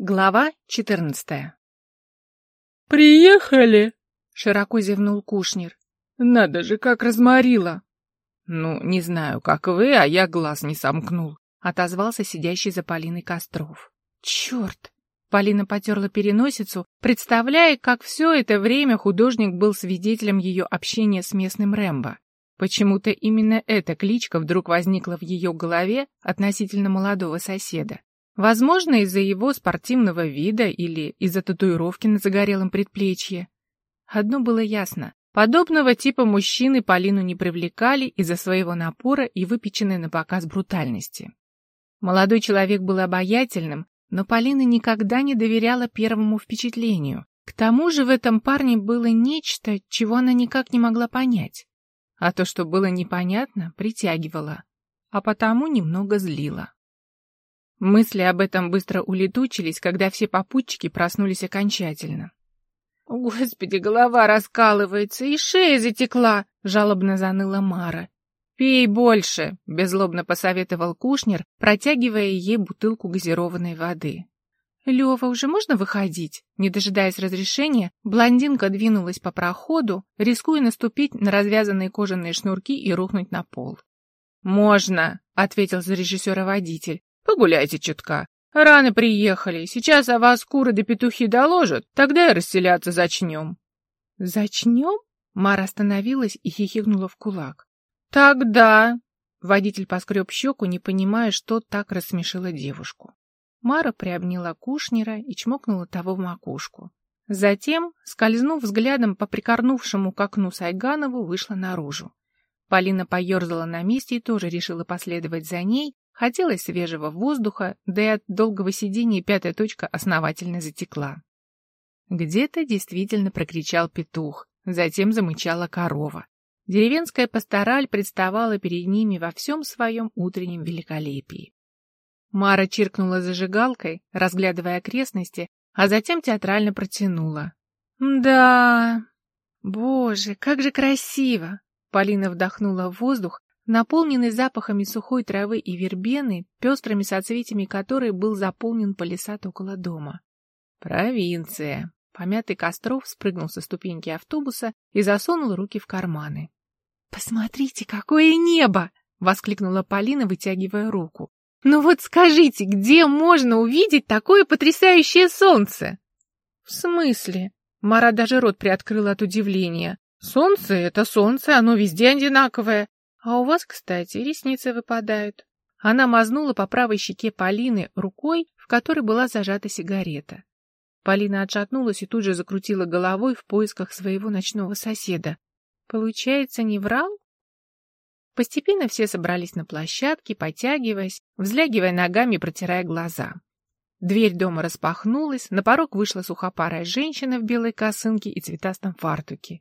Глава четырнадцатая. «Приехали!» — широко зевнул Кушнер. «Надо же, как разморило!» «Ну, не знаю, как вы, а я глаз не сомкнул», — отозвался сидящий за Полиной Костров. «Черт!» — Полина потерла переносицу, представляя, как все это время художник был свидетелем ее общения с местным Рэмбо. Почему-то именно эта кличка вдруг возникла в ее голове относительно молодого соседа. Возможно, из-за его спортивного вида или из-за татуировки на загорелом предплечье. Одно было ясно. Подобного типа мужчины Полину не привлекали из-за своего напора и выпеченной на показ брутальности. Молодой человек был обаятельным, но Полина никогда не доверяла первому впечатлению. К тому же в этом парне было нечто, чего она никак не могла понять. А то, что было непонятно, притягивало, а потому немного злило. Мысли об этом быстро улетучились, когда все попутчики проснулись окончательно. «Господи, голова раскалывается, и шея затекла!» — жалобно заныла Мара. «Пей больше!» — беззлобно посоветовал Кушнер, протягивая ей бутылку газированной воды. «Лева, уже можно выходить?» Не дожидаясь разрешения, блондинка двинулась по проходу, рискуя наступить на развязанные кожаные шнурки и рухнуть на пол. «Можно!» — ответил за режиссера водитель. Погуляйте чутка. Рано приехали. Сейчас о вас куры да петухи доложат, тогда и расселяться зачнем. Зачнем? Мара остановилась и хихикнула в кулак. Тогда... Водитель поскреб щеку, не понимая, что так рассмешило девушку. Мара приобняла Кушнера и чмокнула того в макушку. Затем, скользнув взглядом по прикорнувшему к окну Сайганову, вышла наружу. Полина поерзала на месте и тоже решила последовать за ней, Хотелось свежего воздуха, да и от долгого сидения пятая точка основательно затекла. Где-то действительно прокричал петух, затем замычала корова. Деревенская пастораль представала перед ними во всем своем утреннем великолепии. Мара чиркнула зажигалкой, разглядывая окрестности, а затем театрально протянула. «Да, боже, как же красиво!» Полина вдохнула воздух, наполненный запахами сухой травы и вербены, пестрыми соцветиями которой был заполнен палисад около дома. Провинция. Помятый Костров спрыгнул со ступеньки автобуса и засунул руки в карманы. «Посмотрите, какое небо!» — воскликнула Полина, вытягивая руку. «Ну вот скажите, где можно увидеть такое потрясающее солнце?» «В смысле?» Мара даже рот приоткрыла от удивления. «Солнце — это солнце, оно везде одинаковое. А у вас, кстати, ресницы выпадают. Она мазнула по правой щеке Полины рукой, в которой была зажата сигарета. Полина отшатнулась и тут же закрутила головой в поисках своего ночного соседа. Получается, не врал? Постепенно все собрались на площадке, потягиваясь, взлягивая ногами и протирая глаза. Дверь дома распахнулась, на порог вышла сухопарая женщина в белой косынке и цветастом фартуке.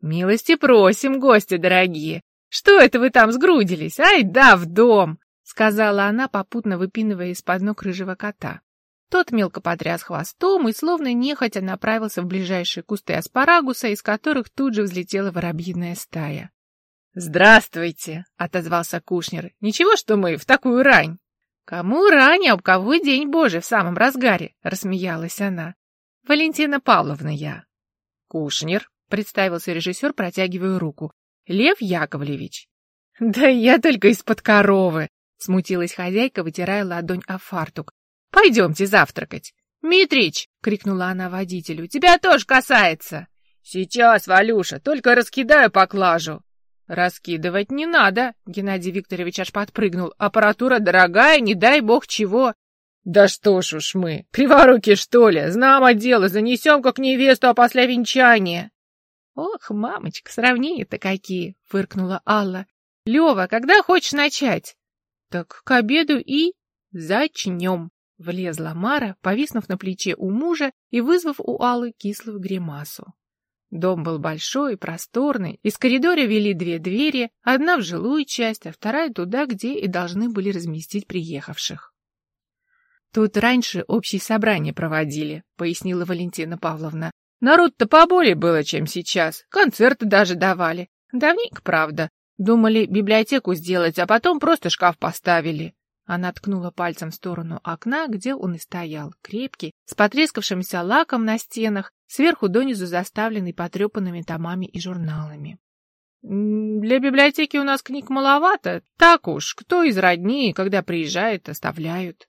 «Милости просим, гости дорогие! «Что это вы там сгрудились? Ай да, в дом!» — сказала она, попутно выпинывая из-под ног рыжего кота. Тот мелко потряс хвостом и, словно нехотя, направился в ближайшие кусты аспарагуса, из которых тут же взлетела воробьиная стая. «Здравствуйте!» — отозвался Кушнер. «Ничего, что мы в такую рань?» «Кому рань, а у кого день Божий в самом разгаре?» — рассмеялась она. «Валентина Павловна я». «Кушнер», — представился режиссер, протягивая руку. Лев Яковлевич. Да я только из-под коровы, смутилась хозяйка, вытирая ладонь о фартук. Пойдемте завтракать. Митрич, крикнула она водителю, тебя тоже касается. Сейчас, Валюша, только раскидаю поклажу. Раскидывать не надо, Геннадий Викторович аж подпрыгнул. Аппаратура дорогая, не дай бог чего. Да что ж уж мы, криворуки что ли, знамо дело, занесем как невесту, а после венчания. «Ох, мамочка, сравнения-то какие!» — фыркнула Алла. «Лева, когда хочешь начать?» «Так к обеду и...» «Зачнем!» — влезла Мара, повиснув на плече у мужа и вызвав у Аллы кислую гримасу. Дом был большой просторный, из коридора вели две двери, одна в жилую часть, а вторая туда, где и должны были разместить приехавших. «Тут раньше общие собрания проводили», — пояснила Валентина Павловна. Народ-то поболее было, чем сейчас. Концерты даже давали. Давненько, правда. Думали библиотеку сделать, а потом просто шкаф поставили. Она ткнула пальцем в сторону окна, где он и стоял, крепкий, с потрескавшимся лаком на стенах, сверху донизу заставленный потрепанными томами и журналами. «Для библиотеки у нас книг маловато. Так уж, кто из родни, когда приезжает, оставляют».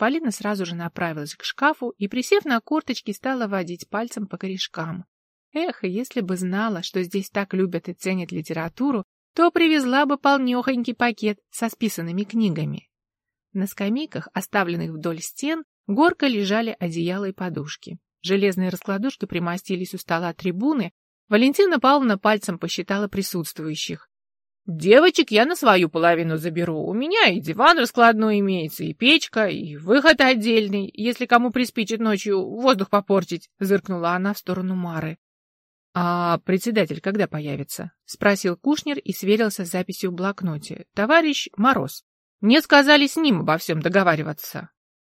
Полина сразу же направилась к шкафу и, присев на корточки, стала водить пальцем по корешкам. Эх, если бы знала, что здесь так любят и ценят литературу, то привезла бы полнехонький пакет со списанными книгами. На скамейках, оставленных вдоль стен, горка лежали одеяла и подушки. Железные раскладушки примостились у стола трибуны. Валентина Павловна пальцем посчитала присутствующих. «Девочек я на свою половину заберу. У меня и диван раскладной имеется, и печка, и выход отдельный, если кому приспичит ночью воздух попортить», — зыркнула она в сторону Мары. «А председатель когда появится?» — спросил Кушнер и сверился с записью в блокноте. «Товарищ Мороз». Мне сказали с ним обо всем договариваться.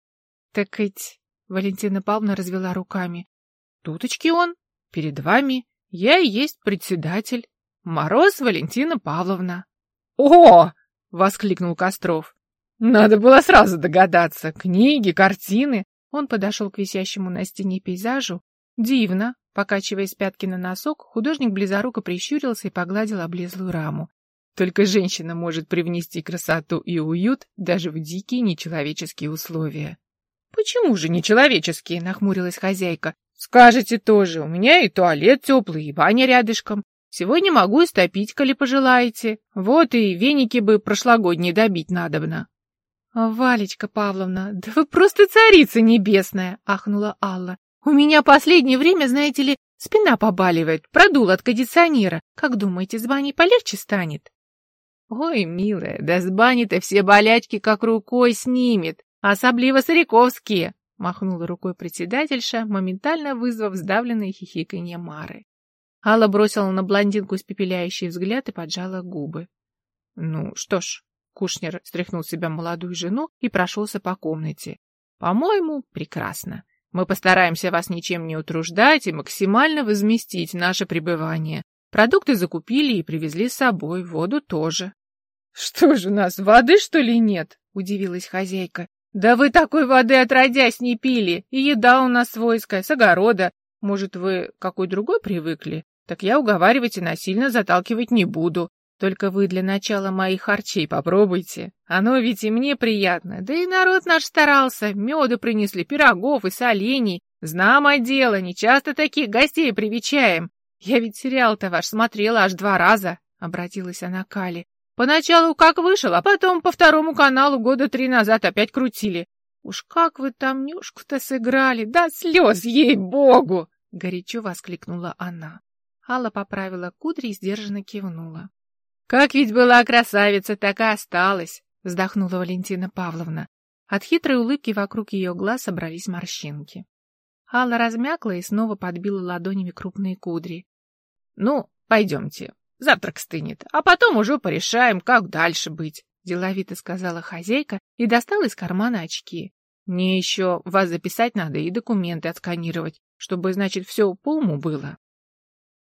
— Так ведь... — Валентина Павловна развела руками. — Туточки он, перед вами. Я и есть председатель. Мороз Валентина Павловна. — О! — воскликнул Костров. — Надо было сразу догадаться. Книги, картины. Он подошел к висящему на стене пейзажу. Дивно. Покачиваясь пятки на носок, художник близоруко прищурился и погладил облезлую раму. Только женщина может привнести красоту и уют даже в дикие нечеловеческие условия. «Почему же нечеловеческие?» — нахмурилась хозяйка. «Скажете тоже, у меня и туалет теплый, и баня рядышком. Сегодня могу истопить, коли пожелаете. Вот и веники бы прошлогодние добить надобно». «Валечка Павловна, да вы просто царица небесная!» — ахнула Алла. «У меня последнее время, знаете ли, спина побаливает, продул от кондиционера. Как думаете, с баней полегче станет?» Ой, милая, да с бани-то все болячки как рукой снимет, особливо сариковские, махнула рукой председательша, моментально вызвав сдавленное хихиканье Мары. Алла бросила на блондинку испепеляющий взгляд и поджала губы. Ну, что ж, Кушнер стряхнул себя молодую жену и прошелся по комнате. По-моему, прекрасно. Мы постараемся вас ничем не утруждать и максимально возместить наше пребывание. Продукты закупили и привезли с собой, воду тоже. «Что же у нас, воды, что ли, нет?» — удивилась хозяйка. «Да вы такой воды отродясь не пили, и еда у нас свойская, с огорода. Может, вы какой другой привыкли? Так я уговаривать и насильно заталкивать не буду. Только вы для начала моих харчей попробуйте. Оно ведь и мне приятно. Да и народ наш старался. Меду принесли, пирогов и солений. Знамо дело, не часто таких гостей привечаем. Я ведь сериал-то ваш смотрела аж два раза, — обратилась она к Али. Поначалу как вышел, а потом по второму каналу года три назад опять крутили. Уж как вы там Нюшку-то сыграли, да слез, ей-богу! Горячо воскликнула она. Алла поправила кудри и сдержанно кивнула. Как ведь была красавица, так и осталась, вздохнула Валентина Павловна. От хитрой улыбки вокруг ее глаз собрались морщинки. Алла размякла и снова подбила ладонями крупные кудри. — Ну, пойдемте, Завтрак стынет, а потом уже порешаем, как дальше быть, — деловито сказала хозяйка и достала из кармана очки. Мне еще вас записать надо и документы отсканировать, чтобы, значит, все по уму было.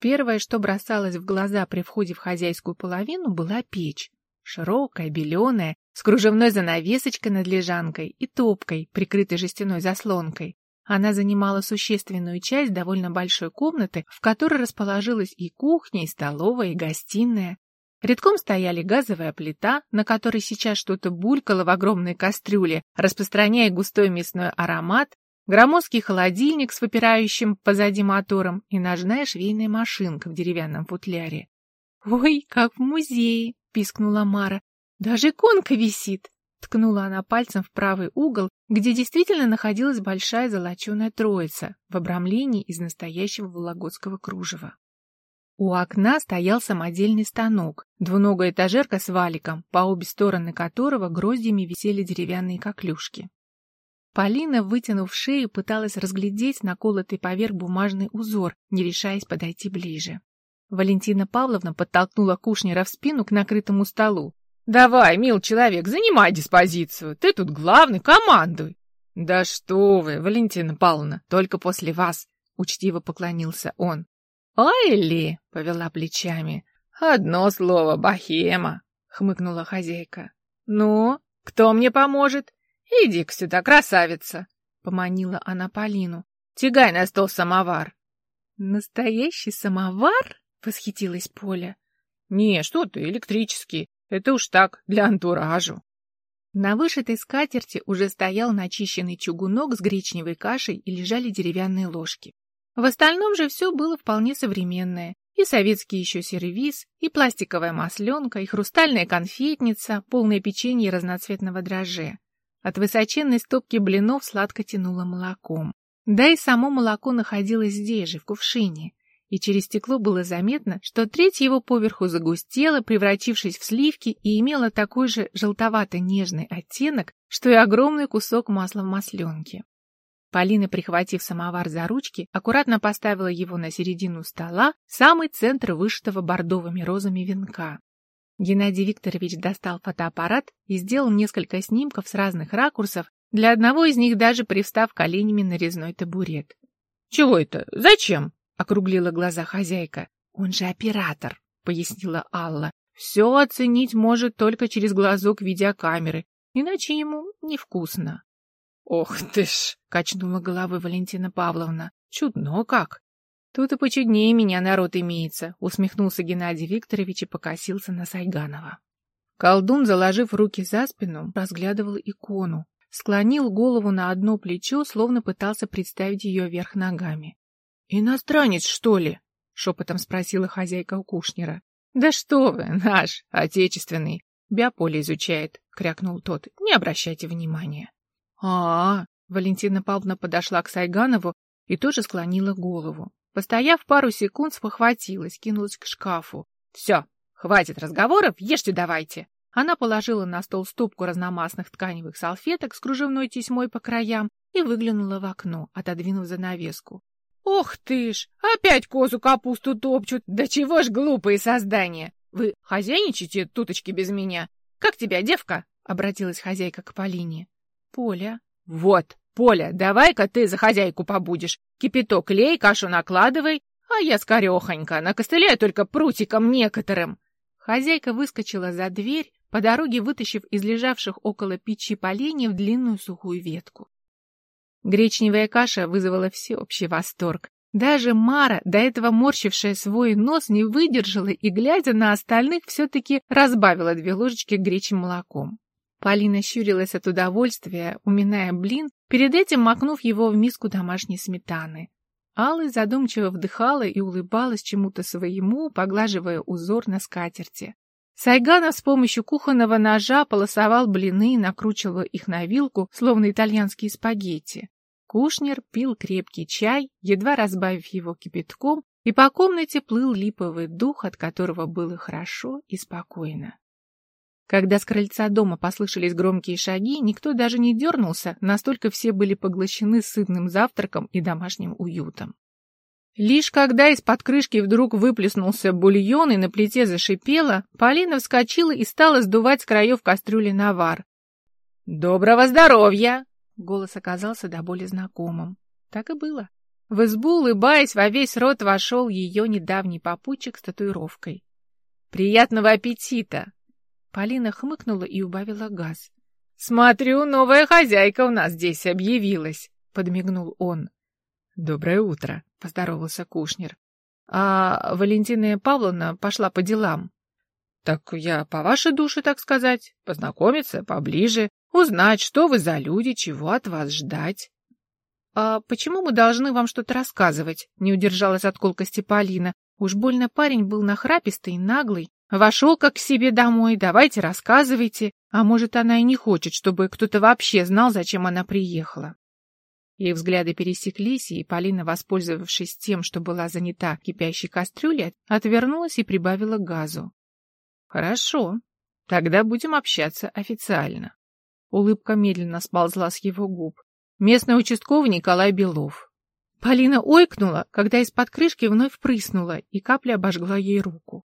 Первое, что бросалось в глаза при входе в хозяйскую половину, была печь. Широкая, беленая, с кружевной занавесочкой над лежанкой и топкой, прикрытой жестяной заслонкой. Она занимала существенную часть довольно большой комнаты, в которой расположилась и кухня, и столовая, и гостиная. Редком стояли газовая плита, на которой сейчас что-то булькало в огромной кастрюле, распространяя густой мясной аромат, громоздкий холодильник с выпирающим позади мотором и ножная швейная машинка в деревянном футляре. «Ой, как в музее!» — пискнула Мара. «Даже иконка висит!» Ткнула она пальцем в правый угол, где действительно находилась большая золоченая троица в обрамлении из настоящего вологодского кружева. У окна стоял самодельный станок, двуногая этажерка с валиком, по обе стороны которого гроздьями висели деревянные коклюшки. Полина, вытянув шею, пыталась разглядеть наколотый поверх бумажный узор, не решаясь подойти ближе. Валентина Павловна подтолкнула Кушнера в спину к накрытому столу. Давай, мил человек, занимай диспозицию. Ты тут главный, командуй. Да что вы, Валентина Павловна, только после вас, учтиво поклонился он. Ой ли, повела плечами. Одно слово, бахема, хмыкнула хозяйка. Ну, Кто мне поможет? Иди-ка сюда, красавица!» — поманила она Полину. «Тягай на стол самовар!» «Настоящий самовар?» — восхитилась Поля. «Не, что ты, электрический. Это уж так, для антуражу». На вышитой скатерти уже стоял начищенный чугунок с гречневой кашей и лежали деревянные ложки. В остальном же все было вполне современное. И советский еще сервиз, и пластиковая масленка, и хрустальная конфетница, полное печенье разноцветного дрожжа. От высоченной стопки блинов сладко тянуло молоком. Да и само молоко находилось здесь же, в кувшине и через стекло было заметно, что треть его поверху загустела, превратившись в сливки, и имела такой же желтовато-нежный оттенок, что и огромный кусок масла в масленке. Полина, прихватив самовар за ручки, аккуратно поставила его на середину стола, самый центр вышитого бордовыми розами венка. Геннадий Викторович достал фотоаппарат и сделал несколько снимков с разных ракурсов, для одного из них даже привстав коленями на резной табурет. «Чего это? Зачем?» — округлила глаза хозяйка. «Он же оператор», — пояснила Алла. «Все оценить может только через глазок видеокамеры, иначе ему невкусно». «Ох ты ж!» — качнула головой Валентина Павловна. «Чудно как!» «Тут и почуднее меня народ имеется», — усмехнулся Геннадий Викторович и покосился на Сайганова. Колдун, заложив руки за спину, разглядывал икону, склонил голову на одно плечо, словно пытался представить ее вверх ногами. «Иностранец, что ли?» — шепотом спросила хозяйка у Кушнера. «Да что вы, наш, отечественный, биополе изучает», — крякнул тот. «Не обращайте внимания». А, -а, а Валентина Павловна подошла к Сайганову и тоже склонила голову. Постояв пару секунд, спохватилась, кинулась к шкафу. «Все, хватит разговоров, ешьте давайте!» Она положила на стол стопку разномастных тканевых салфеток с кружевной тесьмой по краям и выглянула в окно, отодвинув занавеску. «Ох ты ж! Опять козу капусту топчут! Да чего ж глупые создания! Вы хозяйничаете, туточки, без меня? Как тебя, девка?» — обратилась хозяйка к Полине. «Поля». «Вот, Поля, давай-ка ты за хозяйку побудешь. Кипяток лей, кашу накладывай, а я скорехонько, накостыляю только прутиком некоторым». Хозяйка выскочила за дверь, по дороге вытащив из лежавших около печи поленьев длинную сухую ветку. Гречневая каша вызвала всеобщий восторг. Даже Мара, до этого морщившая свой нос, не выдержала и, глядя на остальных, все-таки разбавила две ложечки гречим молоком. Полина щурилась от удовольствия, уминая блин, перед этим макнув его в миску домашней сметаны. Алла задумчиво вдыхала и улыбалась чему-то своему, поглаживая узор на скатерти. Сайганов с помощью кухонного ножа полосовал блины и накручивал их на вилку, словно итальянские спагетти. Кушнер пил крепкий чай, едва разбавив его кипятком, и по комнате плыл липовый дух, от которого было хорошо и спокойно. Когда с крыльца дома послышались громкие шаги, никто даже не дернулся, настолько все были поглощены сытным завтраком и домашним уютом. Лишь когда из-под крышки вдруг выплеснулся бульон и на плите зашипело, Полина вскочила и стала сдувать с краев кастрюли навар. «Доброго здоровья!» Голос оказался до боли знакомым. Так и было. В избу, улыбаясь, во весь рот вошел ее недавний попутчик с татуировкой. «Приятного аппетита!» Полина хмыкнула и убавила газ. «Смотрю, новая хозяйка у нас здесь объявилась», — подмигнул он. «Доброе утро», — поздоровался Кушнер. «А Валентина Павловна пошла по делам». «Так я по вашей душе, так сказать, познакомиться поближе, Узнать, что вы за люди, чего от вас ждать. — А почему мы должны вам что-то рассказывать? — не удержалась от колкости Полина. Уж больно парень был нахрапистый, наглый. Вошел как к себе домой, давайте рассказывайте. А может, она и не хочет, чтобы кто-то вообще знал, зачем она приехала. Их взгляды пересеклись, и Полина, воспользовавшись тем, что была занята кипящей кастрюлей, отвернулась и прибавила газу. — Хорошо, тогда будем общаться официально. Улыбка медленно сползла с его губ. Местный участковый Николай Белов. Полина ойкнула, когда из-под крышки вновь прыснула, и капля обожгла ей руку.